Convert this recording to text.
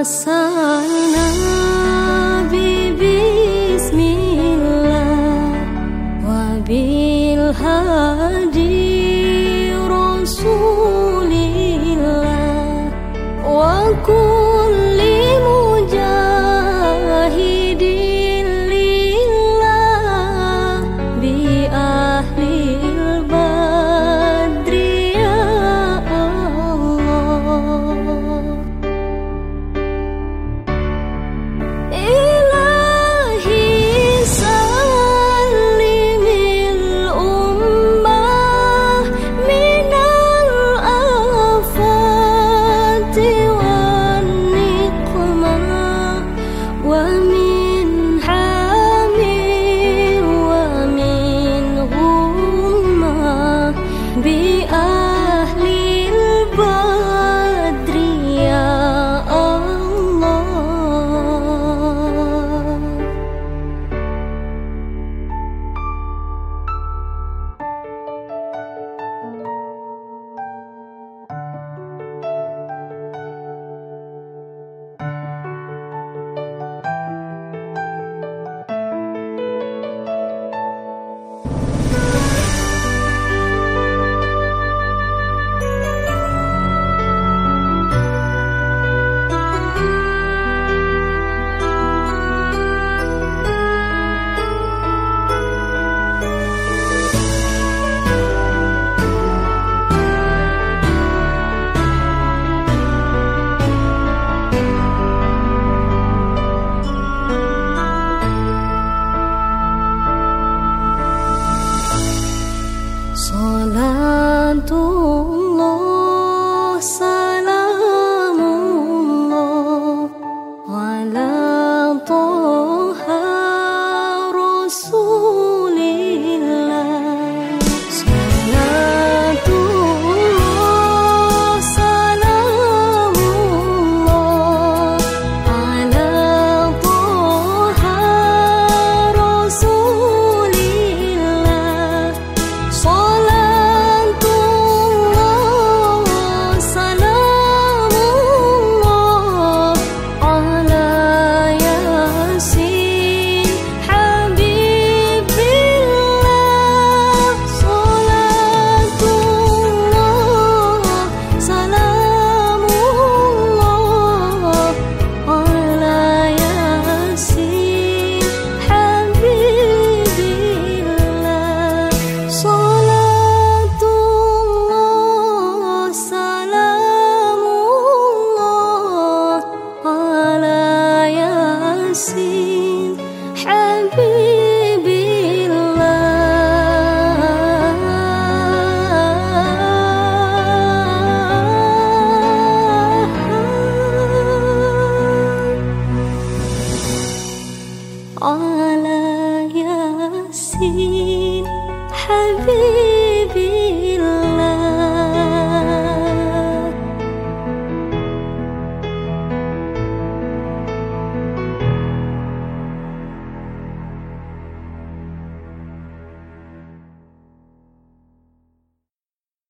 وصلنا بسم الله وبالهدي らと heavy